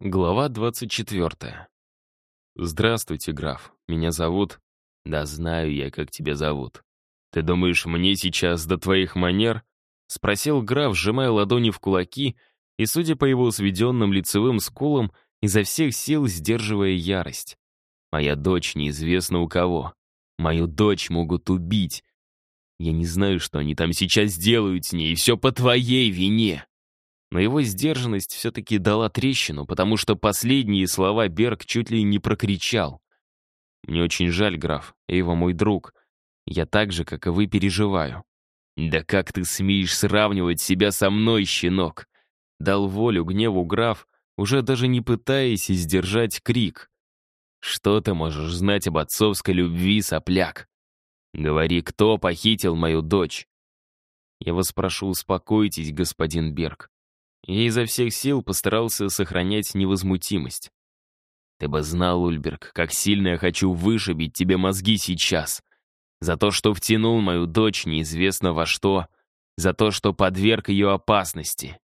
Глава 24. «Здравствуйте, граф. Меня зовут...» «Да знаю я, как тебя зовут. Ты думаешь, мне сейчас до твоих манер?» Спросил граф, сжимая ладони в кулаки и, судя по его сведенным лицевым скулам, изо всех сил сдерживая ярость. «Моя дочь неизвестно у кого. Мою дочь могут убить. Я не знаю, что они там сейчас делают с ней, и все по твоей вине!» Но его сдержанность все-таки дала трещину, потому что последние слова Берг чуть ли не прокричал. «Мне очень жаль, граф, Эйва мой друг. Я так же, как и вы, переживаю». «Да как ты смеешь сравнивать себя со мной, щенок?» Дал волю гневу граф, уже даже не пытаясь сдержать крик. «Что ты можешь знать об отцовской любви, сопляк? Говори, кто похитил мою дочь?» «Я вас прошу, успокойтесь, господин Берг. Я изо всех сил постарался сохранять невозмутимость. «Ты бы знал, Ульберг, как сильно я хочу вышибить тебе мозги сейчас. За то, что втянул мою дочь неизвестно во что, за то, что подверг ее опасности.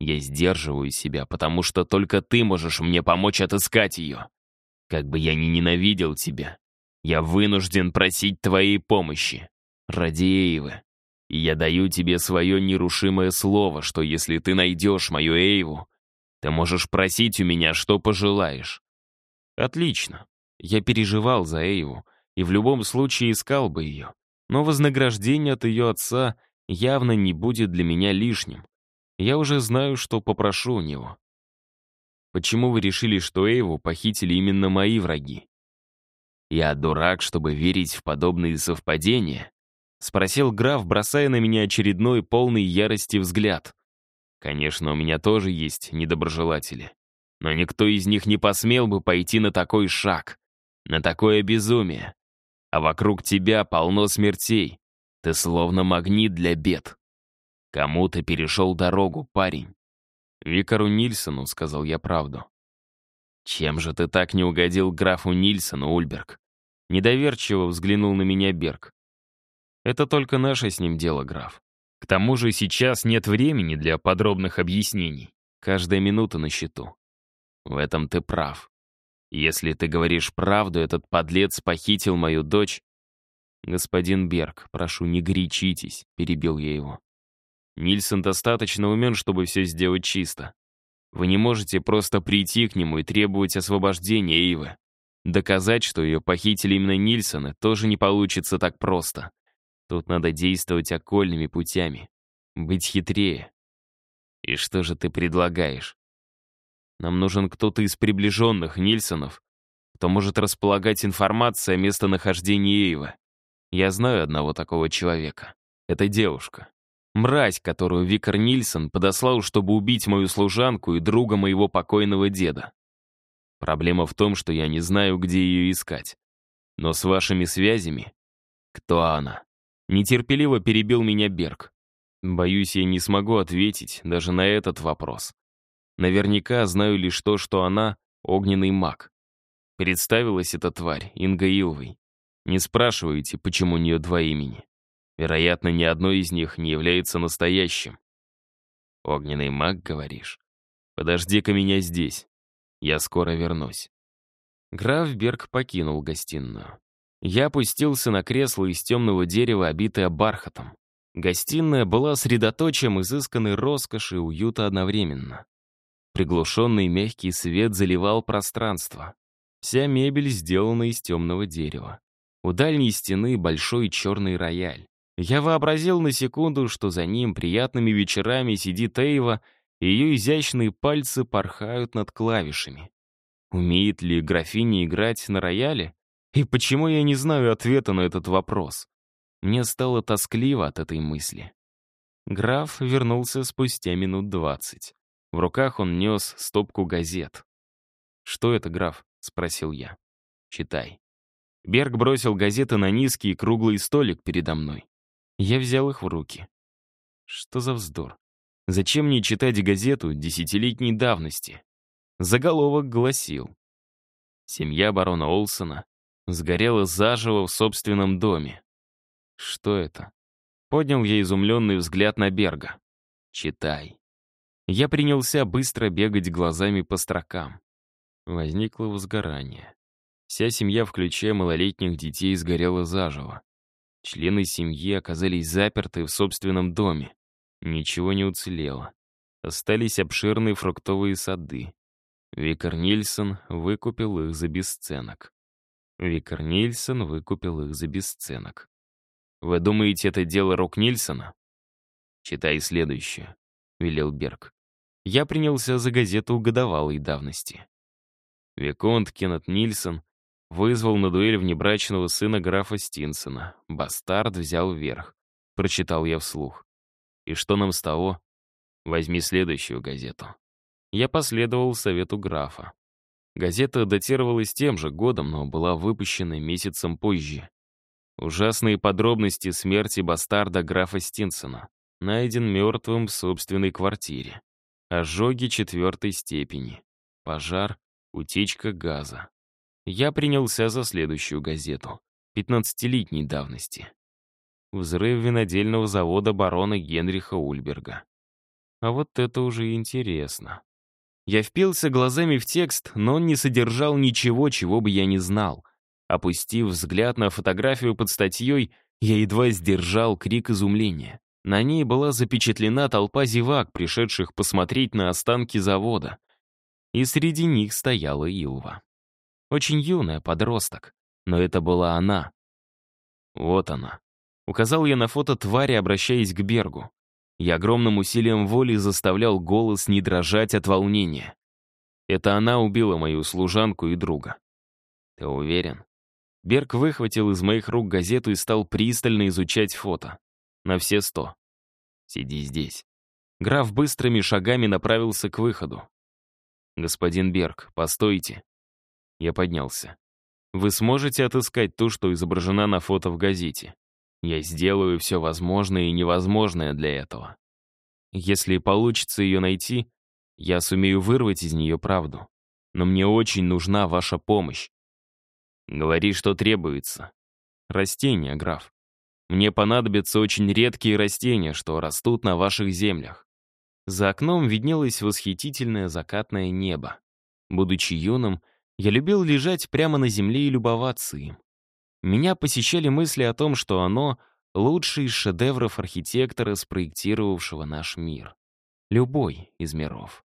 Я сдерживаю себя, потому что только ты можешь мне помочь отыскать ее. Как бы я ни ненавидел тебя, я вынужден просить твоей помощи. Ради Эйвы. И я даю тебе свое нерушимое слово, что если ты найдешь мою Эйву, ты можешь просить у меня, что пожелаешь. Отлично. Я переживал за Эйву и в любом случае искал бы ее. Но вознаграждение от ее отца явно не будет для меня лишним. Я уже знаю, что попрошу у него. Почему вы решили, что Эйву похитили именно мои враги? Я дурак, чтобы верить в подобные совпадения. — спросил граф, бросая на меня очередной полный ярости взгляд. «Конечно, у меня тоже есть недоброжелатели. Но никто из них не посмел бы пойти на такой шаг, на такое безумие. А вокруг тебя полно смертей. Ты словно магнит для бед. Кому ты перешел дорогу, парень?» «Викару Нильсону», — сказал я правду. «Чем же ты так не угодил графу Нильсону, Ульберг?» Недоверчиво взглянул на меня Берг. Это только наше с ним дело, граф. К тому же сейчас нет времени для подробных объяснений. Каждая минута на счету. В этом ты прав. Если ты говоришь правду, этот подлец похитил мою дочь... Господин Берг, прошу, не горячитесь, перебил я его. Нильсон достаточно умен, чтобы все сделать чисто. Вы не можете просто прийти к нему и требовать освобождения Эйвы. Доказать, что ее похитили именно Нильсоны, тоже не получится так просто. Тут надо действовать окольными путями. Быть хитрее. И что же ты предлагаешь? Нам нужен кто-то из приближенных Нильсонов, кто может располагать информацией о местонахождении Эйва. Я знаю одного такого человека. Это девушка. Мразь, которую Викар Нильсон подослал, чтобы убить мою служанку и друга моего покойного деда. Проблема в том, что я не знаю, где ее искать. Но с вашими связями... Кто она? Нетерпеливо перебил меня Берг. Боюсь, я не смогу ответить даже на этот вопрос. Наверняка знаю лишь то, что она — огненный маг. Представилась эта тварь, Инга Илвой. Не спрашивайте, почему у нее два имени. Вероятно, ни одно из них не является настоящим. Огненный маг, говоришь? Подожди-ка меня здесь. Я скоро вернусь. Граф Берг покинул гостиную. Я опустился на кресло из темного дерева, обитое бархатом. Гостиная была средоточием изысканной роскоши и уюта одновременно. Приглушенный мягкий свет заливал пространство. Вся мебель сделана из темного дерева. У дальней стены большой черный рояль. Я вообразил на секунду, что за ним приятными вечерами сидит Эйва, и ее изящные пальцы порхают над клавишами. Умеет ли графиня играть на рояле? И почему я не знаю ответа на этот вопрос? Мне стало тоскливо от этой мысли. Граф вернулся спустя минут двадцать. В руках он нес стопку газет. «Что это, граф?» — спросил я. «Читай». Берг бросил газеты на низкий круглый столик передо мной. Я взял их в руки. Что за вздор? Зачем мне читать газету десятилетней давности? Заголовок гласил. Семья барона Олсона сгорела заживо в собственном доме. Что это? Поднял я изумленный взгляд на Берга. Читай. Я принялся быстро бегать глазами по строкам. Возникло возгорание. Вся семья, включая малолетних детей, сгорела заживо. Члены семьи оказались заперты в собственном доме. Ничего не уцелело. Остались обширные фруктовые сады. Викар Нильсон выкупил их за бесценок. Викар Нильсон выкупил их за бесценок. Вы думаете, это дело рук Нильсона? Читай следующее, — велел Берг. Я принялся за газету годовалой давности. Виконт Кеннет Нильсон вызвал на дуэль внебрачного сына графа Стинсона. Бастард взял верх. Прочитал я вслух. И что нам с того? Возьми следующую газету. Я последовал совету графа. Газета датировалась тем же годом, но была выпущена месяцем позже. Ужасные подробности смерти бастарда графа Стинсона. Найден мертвым в собственной квартире. Ожоги четвертой степени. Пожар, утечка газа. Я принялся за следующую газету, 15-летней давности. Взрыв винодельного завода барона Генриха Ульберга. А вот это уже интересно. Я впился глазами в текст, но он не содержал ничего, чего бы я не знал. Опустив взгляд на фотографию под статьей, я едва сдержал крик изумления. На ней была запечатлена толпа зевак, пришедших посмотреть на останки завода. И среди них стояла Илва. Очень юная, подросток. Но это была она. Вот она. Указал я на фото твари, обращаясь к Бергу. Я огромным усилием воли заставлял голос не дрожать от волнения. Это она убила мою служанку и друга. Ты уверен? Берг выхватил из моих рук газету и стал пристально изучать фото. На все сто. Сиди здесь. Граф быстрыми шагами направился к выходу. «Господин Берг, постойте». Я поднялся. «Вы сможете отыскать ту, что изображена на фото в газете?» Я сделаю все возможное и невозможное для этого. Если получится ее найти, я сумею вырвать из нее правду. Но мне очень нужна ваша помощь. Говори, что требуется. Растения, граф. Мне понадобятся очень редкие растения, что растут на ваших землях. За окном виднелось восхитительное закатное небо. Будучи юным, я любил лежать прямо на земле и любоваться им. Меня посещали мысли о том, что оно — лучший из шедевров архитектора, спроектировавшего наш мир. Любой из миров.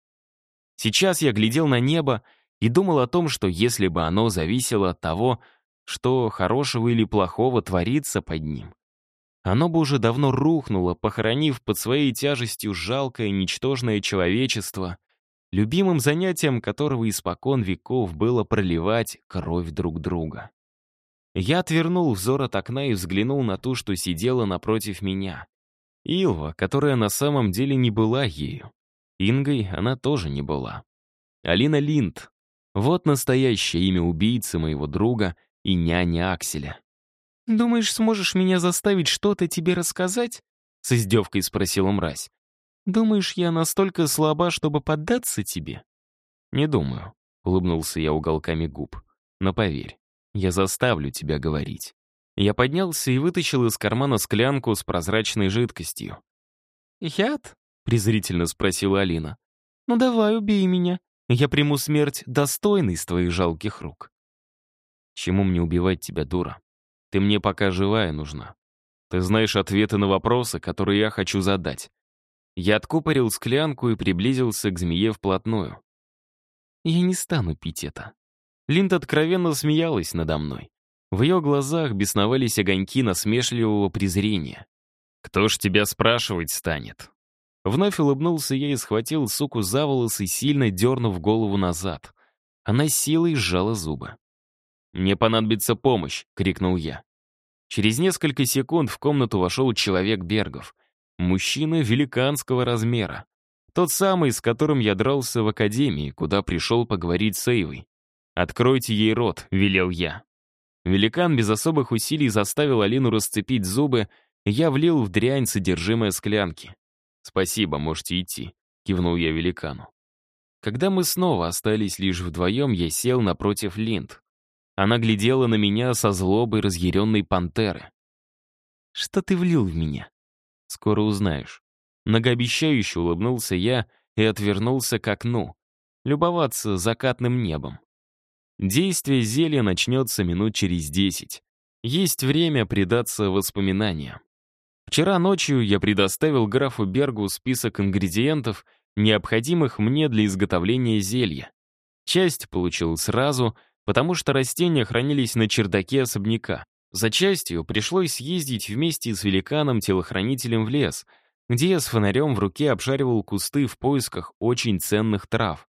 Сейчас я глядел на небо и думал о том, что если бы оно зависело от того, что хорошего или плохого творится под ним, оно бы уже давно рухнуло, похоронив под своей тяжестью жалкое, ничтожное человечество, любимым занятием которого испокон веков было проливать кровь друг друга. Я отвернул взор от окна и взглянул на ту, что сидела напротив меня. Илва, которая на самом деле не была ею. Ингой она тоже не была. Алина Линд. Вот настоящее имя убийцы моего друга и няни Акселя. «Думаешь, сможешь меня заставить что-то тебе рассказать?» С издевкой спросила мразь. «Думаешь, я настолько слаба, чтобы поддаться тебе?» «Не думаю», — улыбнулся я уголками губ. «Но поверь, я заставлю тебя говорить». Я поднялся и вытащил из кармана склянку с прозрачной жидкостью. «Яд?» — презрительно спросила Алина. «Ну давай, убей меня. Я приму смерть, достойной из твоих жалких рук». «Чему мне убивать тебя, дура? Ты мне пока живая нужна. Ты знаешь ответы на вопросы, которые я хочу задать». Я откупорил склянку и приблизился к змее вплотную. «Я не стану пить это», Линд откровенно смеялась надо мной. В ее глазах бесновались огоньки насмешливого презрения. «Кто ж тебя спрашивать станет?» Вновь улыбнулся я и схватил суку за волосы, сильно дернув голову назад. Она силой сжала зубы. «Мне понадобится помощь!» — крикнул я. Через несколько секунд в комнату вошел человек Бергов. Мужчина великанского размера. Тот самый, с которым я дрался в академии, куда пришел поговорить с Эйвой. «Откройте ей рот», — велел я. Великан без особых усилий заставил Алину расцепить зубы, я влил в дрянь содержимое склянки. «Спасибо, можете идти», — кивнул я великану. Когда мы снова остались лишь вдвоем, я сел напротив Линд. Она глядела на меня со злобой разъяренной пантеры. «Что ты влил в меня?» «Скоро узнаешь». Многообещающе улыбнулся я и отвернулся к окну. Любоваться закатным небом. Действие зелья начнется минут через десять. Есть время предаться воспоминаниям. Вчера ночью я предоставил графу Бергу список ингредиентов, необходимых мне для изготовления зелья. Часть получил сразу, потому что растения хранились на чердаке особняка. За частью пришлось съездить вместе с великаном-телохранителем в лес, где я с фонарем в руке обшаривал кусты в поисках очень ценных трав.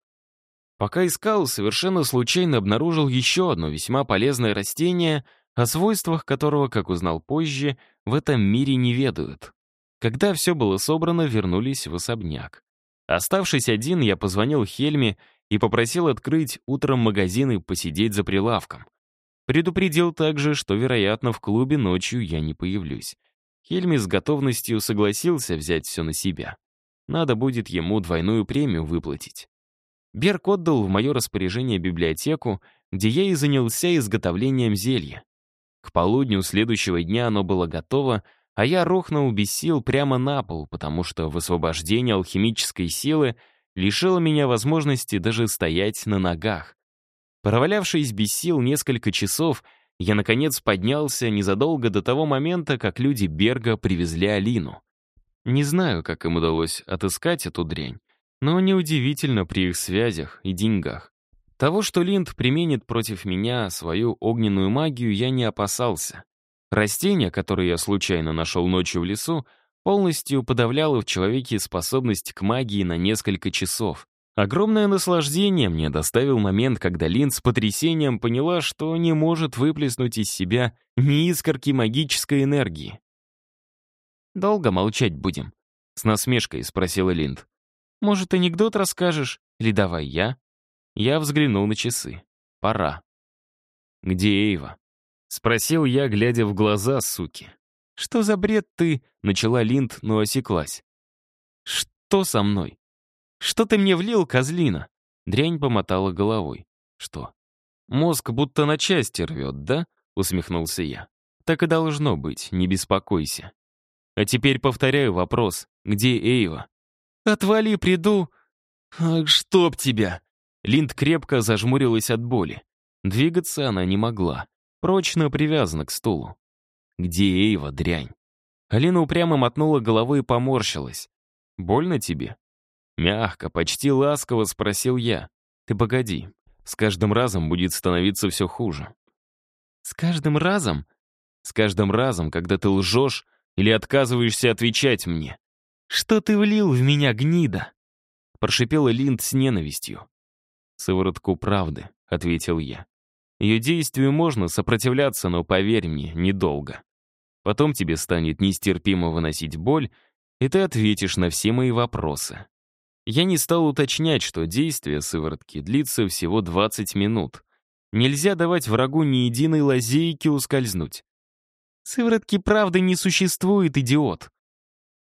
Пока искал, совершенно случайно обнаружил еще одно весьма полезное растение, о свойствах которого, как узнал позже, в этом мире не ведают. Когда все было собрано, вернулись в особняк. Оставшись один, я позвонил Хельме и попросил открыть утром магазин и посидеть за прилавком. Предупредил также, что, вероятно, в клубе ночью я не появлюсь. Хельми с готовностью согласился взять все на себя. Надо будет ему двойную премию выплатить. Берг отдал в мое распоряжение библиотеку, где я и занялся изготовлением зелья. К полудню следующего дня оно было готово, а я рухнул без сил прямо на пол, потому что высвобождение алхимической силы лишило меня возможности даже стоять на ногах. Провалявшись без сил несколько часов, я, наконец, поднялся незадолго до того момента, как люди Берга привезли Алину. Не знаю, как им удалось отыскать эту дрянь, но неудивительно при их связях и деньгах. Того, что Линд применит против меня свою огненную магию, я не опасался. Растение, которое я случайно нашел ночью в лесу, полностью подавляло в человеке способность к магии на несколько часов. Огромное наслаждение мне доставил момент, когда Линд с потрясением поняла, что не может выплеснуть из себя ни искорки магической энергии. «Долго молчать будем?» — с насмешкой спросила Линд. Может, анекдот расскажешь? Или давай я?» Я взглянул на часы. «Пора». «Где Эйва?» — спросил я, глядя в глаза суки. «Что за бред ты?» — начала Линд, но осеклась. «Что со мной? Что ты мне влил, козлина?» Дрянь помотала головой. «Что? Мозг будто на части рвет, да?» — усмехнулся я. «Так и должно быть, не беспокойся. А теперь повторяю вопрос. Где Эйва?» «Отвали, приду!» «Ах, чтоб тебя!» Линд крепко зажмурилась от боли. Двигаться она не могла. Прочно привязана к стулу. «Где Эйва, дрянь?» Алина упрямо мотнула головой и поморщилась. «Больно тебе?» Мягко, почти ласково спросил я. «Ты погоди, с каждым разом будет становиться все хуже». «С каждым разом?» «С каждым разом, когда ты лжешь или отказываешься отвечать мне. «Что ты влил в меня, гнида?» Прошипела Линд с ненавистью. «Сыворотку правды», — ответил я. «Ее действию можно сопротивляться, но, поверь мне, недолго. Потом тебе станет нестерпимо выносить боль, и ты ответишь на все мои вопросы». Я не стал уточнять, что действие сыворотки длится всего 20 минут. Нельзя давать врагу ни единой лазейки ускользнуть. «Сыворотки правды не существует, идиот!»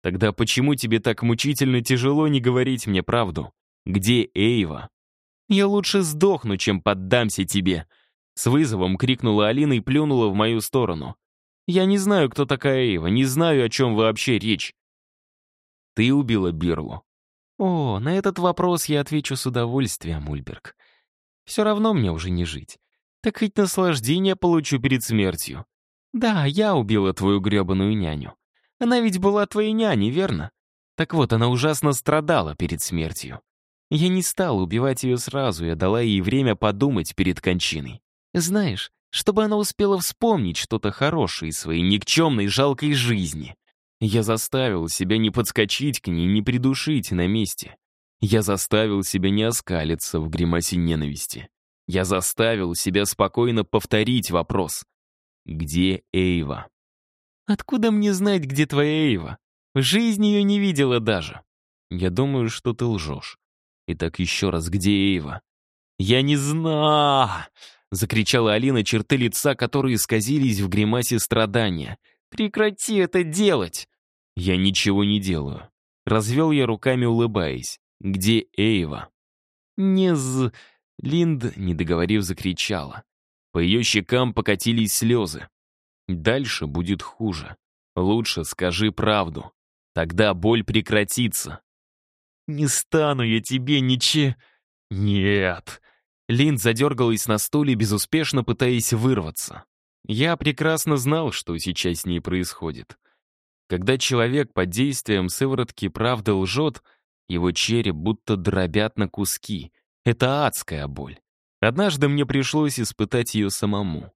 Тогда почему тебе так мучительно тяжело не говорить мне правду? Где Эйва? Я лучше сдохну, чем поддамся тебе. С вызовом крикнула Алина и плюнула в мою сторону. Я не знаю, кто такая Эйва, не знаю, о чем вообще речь. Ты убила Бирлу. О, на этот вопрос я отвечу с удовольствием, Ульберг. Все равно мне уже не жить. Так хоть наслаждение получу перед смертью. Да, я убила твою гребаную няню. Она ведь была твоей няней, верно? Так вот, она ужасно страдала перед смертью. Я не стал убивать ее сразу, я дала ей время подумать перед кончиной. Знаешь, чтобы она успела вспомнить что-то хорошее из своей никчемной, жалкой жизни. Я заставил себя не подскочить к ней, не придушить на месте. Я заставил себя не оскалиться в гримасе ненависти. Я заставил себя спокойно повторить вопрос. «Где Эйва?» Откуда мне знать, где твоя Эйва? В жизни ее не видела даже. Я думаю, что ты лжешь. Итак, еще раз, где Эйва? Я не знаю! Закричала Алина, черты лица, которые исказились в гримасе страдания. «Прекрати это делать!» «Я ничего не делаю». Развел я руками, улыбаясь. «Где Эйва?» «Не з...» Линд, не договорив, закричала. По ее щекам покатились слезы. Дальше будет хуже. Лучше скажи правду. Тогда боль прекратится. Не стану я тебе ниче... Нет. Линд задергалась на стуле, безуспешно пытаясь вырваться. Я прекрасно знал, что сейчас с ней происходит. Когда человек под действием сыворотки правды лжет, его череп будто дробят на куски. Это адская боль. Однажды мне пришлось испытать ее самому.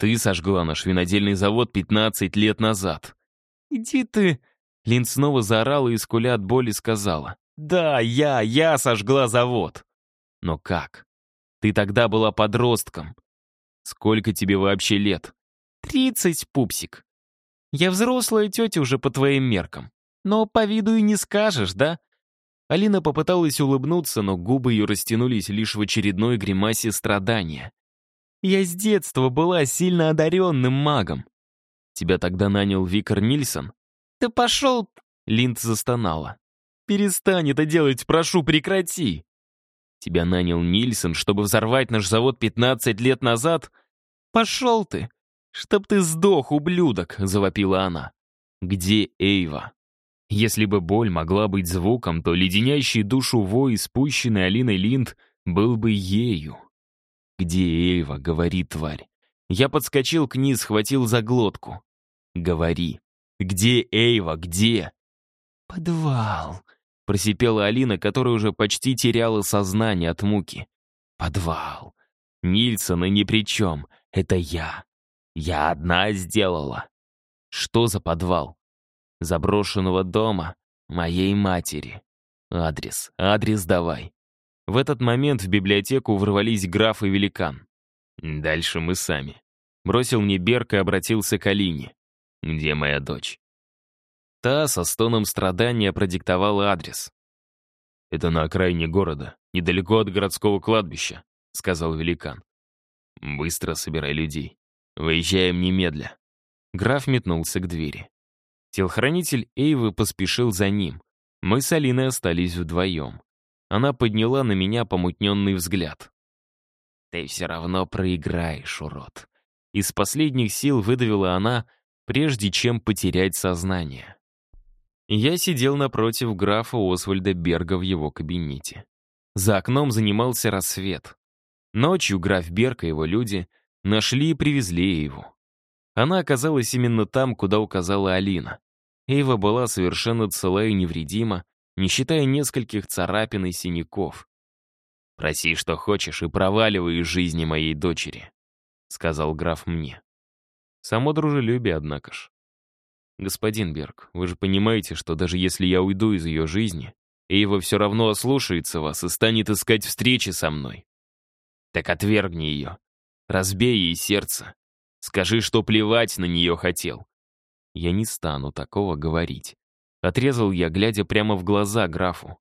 Ты сожгла наш винодельный завод 15 лет назад. Иди ты... Лин снова заорала и, скуля от боли, сказала. Да, я, я сожгла завод. Но как? Ты тогда была подростком. Сколько тебе вообще лет? Тридцать, пупсик. Я взрослая тетя уже по твоим меркам. Но по виду и не скажешь, да? Алина попыталась улыбнуться, но губы ее растянулись лишь в очередной гримасе страдания. «Я с детства была сильно одаренным магом». «Тебя тогда нанял Викар Нильсон?» «Ты пошел...» Линд застонала. «Перестань это делать, прошу, прекрати!» «Тебя нанял Нильсон, чтобы взорвать наш завод 15 лет назад?» «Пошел ты! Чтоб ты сдох, ублюдок!» — завопила она. «Где Эйва?» Если бы боль могла быть звуком, то леденящий душу вой, спущенный Алиной Линд, был бы ею. «Где Эйва?» — говорит тварь. Я подскочил к ней, схватил за глотку. «Говори. Где Эйва? Где?» «Подвал», — просипела Алина, которая уже почти теряла сознание от муки. «Подвал. Нильсона ни при чем. Это я. Я одна сделала». «Что за подвал?» заброшенного дома моей матери. Адрес, адрес давай. В этот момент в библиотеку ворвались граф и великан. Дальше мы сами. Бросил мне Берг и обратился к Алине. «Где моя дочь?» Та со стоном страдания продиктовала адрес. «Это на окраине города, недалеко от городского кладбища», — сказал великан. «Быстро собирай людей. Выезжаем немедля». Граф метнулся к двери. Телохранитель Эйвы поспешил за ним. Мы с Алиной остались вдвоем. Она подняла на меня помутненный взгляд. «Ты все равно проиграешь, урод». Из последних сил выдавила она, прежде чем потерять сознание. Я сидел напротив графа Освальда Берга в его кабинете. За окном занимался рассвет. Ночью граф Берг и его люди нашли и привезли его. Она оказалась именно там, куда указала Алина. Эйва была совершенно цела и невредима, не считая нескольких царапин и синяков. «Проси, что хочешь, и проваливай из жизни моей дочери», — сказал граф мне. Само дружелюбие, однако ж. «Господин Берг, вы же понимаете, что даже если я уйду из ее жизни, Эйва все равно ослушается вас и станет искать встречи со мной. Так отвергни ее, разбей ей сердце, Скажи, что плевать на нее хотел. Я не стану такого говорить. Отрезал я, глядя прямо в глаза графу.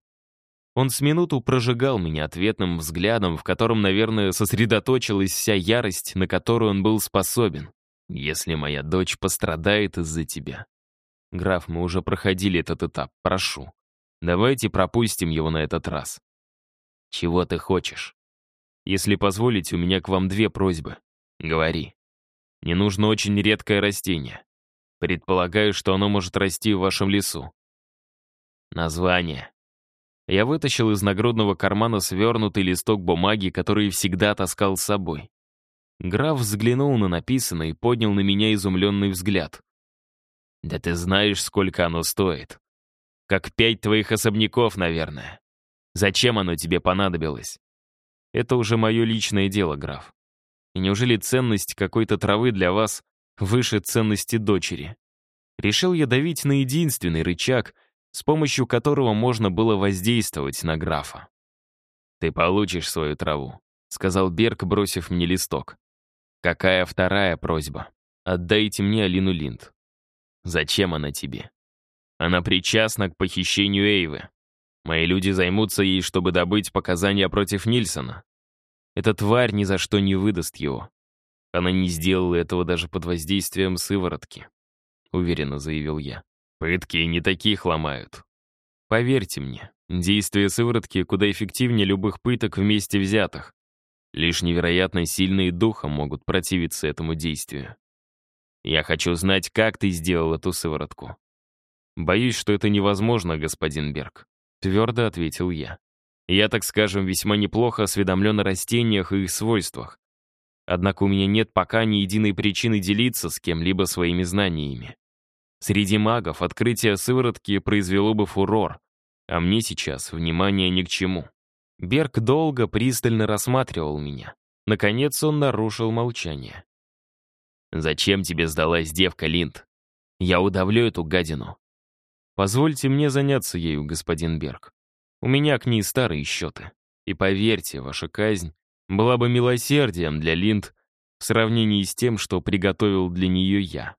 Он с минуту прожигал меня ответным взглядом, в котором, наверное, сосредоточилась вся ярость, на которую он был способен. «Если моя дочь пострадает из-за тебя». «Граф, мы уже проходили этот этап, прошу. Давайте пропустим его на этот раз». «Чего ты хочешь?» «Если позволите, у меня к вам две просьбы. Говори». Не нужно очень редкое растение. Предполагаю, что оно может расти в вашем лесу. Название. Я вытащил из нагрудного кармана свернутый листок бумаги, который всегда таскал с собой. Граф взглянул на написанное и поднял на меня изумленный взгляд. «Да ты знаешь, сколько оно стоит. Как пять твоих особняков, наверное. Зачем оно тебе понадобилось?» «Это уже мое личное дело, граф. И неужели ценность какой-то травы для вас выше ценности дочери? Решил я давить на единственный рычаг, с помощью которого можно было воздействовать на графа. «Ты получишь свою траву», — сказал Берг, бросив мне листок. «Какая вторая просьба? Отдайте мне Алину Линд». «Зачем она тебе?» «Она причастна к похищению Эйвы. Мои люди займутся ей, чтобы добыть показания против Нильсона. Эта тварь ни за что не выдаст его. Она не сделала этого даже под воздействием сыворотки, уверенно заявил я. Пытки не таких ломают. Поверьте мне, действие сыворотки куда эффективнее любых пыток вместе взятых. Лишь невероятно сильные духом могут противиться этому действию. Я хочу знать, как ты сделал эту сыворотку. Боюсь, что это невозможно, господин Берг. — твердо ответил я. «Я, так скажем, весьма неплохо осведомлен о растениях и их свойствах. Однако у меня нет пока ни единой причины делиться с кем-либо своими знаниями. Среди магов открытие сыворотки произвело бы фурор, а мне сейчас внимание ни к чему». Берг долго, пристально рассматривал меня. Наконец он нарушил молчание. «Зачем тебе сдалась девка, Линд? Я удавлю эту гадину». «Позвольте мне заняться ею, господин Берг. У меня к ней старые счеты. И поверьте, ваша казнь была бы милосердием для Линд в сравнении с тем, что приготовил для нее я».